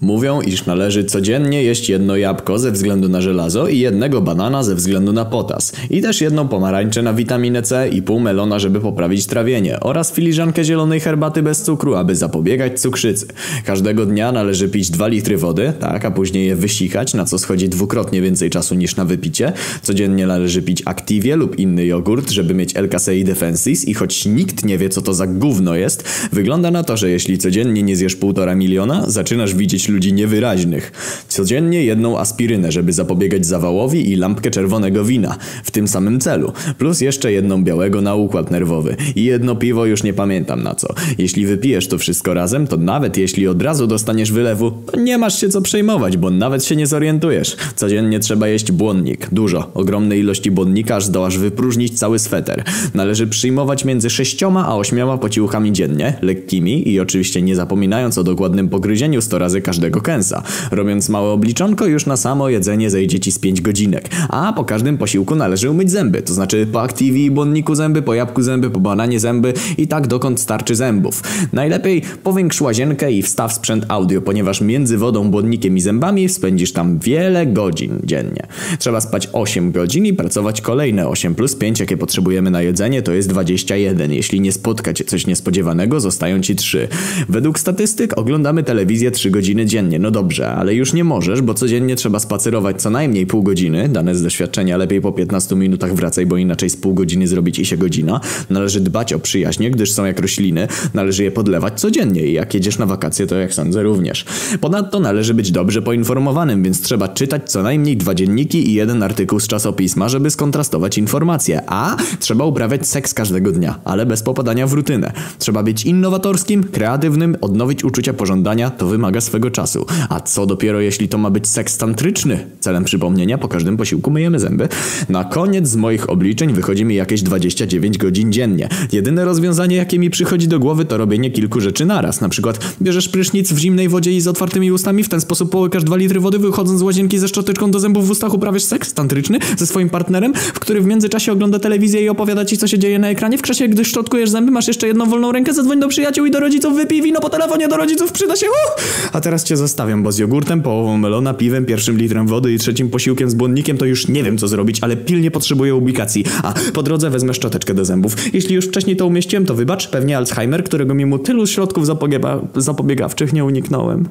Mówią, iż należy codziennie jeść jedno jabłko ze względu na żelazo i jednego banana ze względu na potas. I też jedną pomarańczę na witaminę C i pół melona, żeby poprawić trawienie oraz filiżankę zielonej herbaty bez cukru, aby zapobiegać cukrzycy. Każdego dnia należy pić 2 litry wody, tak, a później je wysikać, na co schodzi dwukrotnie więcej czasu niż na wypicie. Codziennie należy pić Activie lub inny jogurt, żeby mieć LKCI Defensis i choć nikt nie wie co to za gówno jest, wygląda na to, że jeśli codziennie nie zjesz półtora miliona, zaczynasz widzieć ludzi niewyraźnych. Codziennie jedną aspirynę, żeby zapobiegać zawałowi i lampkę czerwonego wina w tym samym celu. Plus jeszcze jedną białego na układ nerwowy. I jedno piwo już nie pamiętam na co. Jeśli wypijesz to wszystko razem, to nawet jeśli od razu dostaniesz wylewu, nie masz się co przejmować, bo nawet się nie zorientujesz. Codziennie trzeba jeść błonnik. Dużo. Ogromne ilości błonnika, aż zdołasz wypróżnić cały sweter. Należy przyjmować między 6 a 8 posiłkami dziennie, lekkimi i oczywiście nie zapominając o dokładnym pogryzieniu 100 razy każdego kęsa. Robiąc małe obliczonko, już na samo jedzenie zejdzie ci z 5 godzinek. A po każdym posiłku należy umyć zęby, to znaczy po aktivi i błonniku zęby, po jabłku zęby, po bananie zęby i tak dokąd starczy zębów. Najlepiej powiększ łazienkę i wstaw sprzęt audio, ponieważ między wodą, błonnikiem i zębami spędzisz tam wiele godzin dziennie. Trzeba spać 8 godzin i pracować kolejne 8 plus 5, jakie potrzebujemy na jedzenie, to jest 21. Jeśli nie spotka cię coś niespodziewanego, zostają ci 3. Według statystyk oglądamy telewizję 3 godziny dziennie. No dobrze, ale już nie możesz, bo codziennie trzeba spacerować co najmniej pół godziny. Dane z doświadczenia lepiej po 15 minutach wracaj, bo inaczej z pół godziny zrobi ci się godzina. Należy dbać o przyjaźnie, gdyż są jak rośliny. Należy je podlewać codziennie i jak jedziesz na wakacje, to jak sądzę również. Ponadto należy być dobrze poinformowanym, więc trzeba czytać co najmniej dwa dzienniki i jeden artykuł z czasopisma, żeby skontrastować informacje. A trzeba uprawiać seks każdego dnia, ale bez popadania w rutynę. Trzeba być innowatorskim, kreatywnym, odnowić uczucia pożądania, to wymaga swego czasu. A co dopiero jeśli to ma być seks tantryczny? Celem przypomnienia, po każdym posiłku myjemy zęby. Na koniec z moich obliczeń wychodzi mi jakieś 29 godzin dziennie. Jedyne rozwiązanie, jakie mi przychodzi do głowy, to robienie kilku rzeczy naraz. Na przykład bierzesz prysznic w zimnej wodzie i z otwartymi ustami, w ten sposób połykasz 2 litry wody, wychodząc z łazienki ze szczoteczką do zębów w ustach uprawiasz seks tantryczny ze swoim partnerem, w który w międzyczasie ogląda telewizję i opowiada ci, co się dzieje na ekranie. W czasie, gdy szczotkujesz zęby, masz jeszcze jedną wolną rękę, zadzwoń do przyjaciół i do rodziców, wypij wino po telefonie do rodziców, przyda się. Uh! A teraz cię zostawiam, bo z jogurtem, melona, piwem, pierwszym litrem wody i trzecim posiłkiem z błonnikiem to już nie wiem, co zrobić, ale pilnie potrzebuję ubikacji. A po drodze wezmę szczoteczkę do zębów. Jeśli już wcześniej to umieściłem, to wybacz, pewnie Alzheimer, którego mimo tylu środków zapobiega zapobiegawczych nie uniknąłem.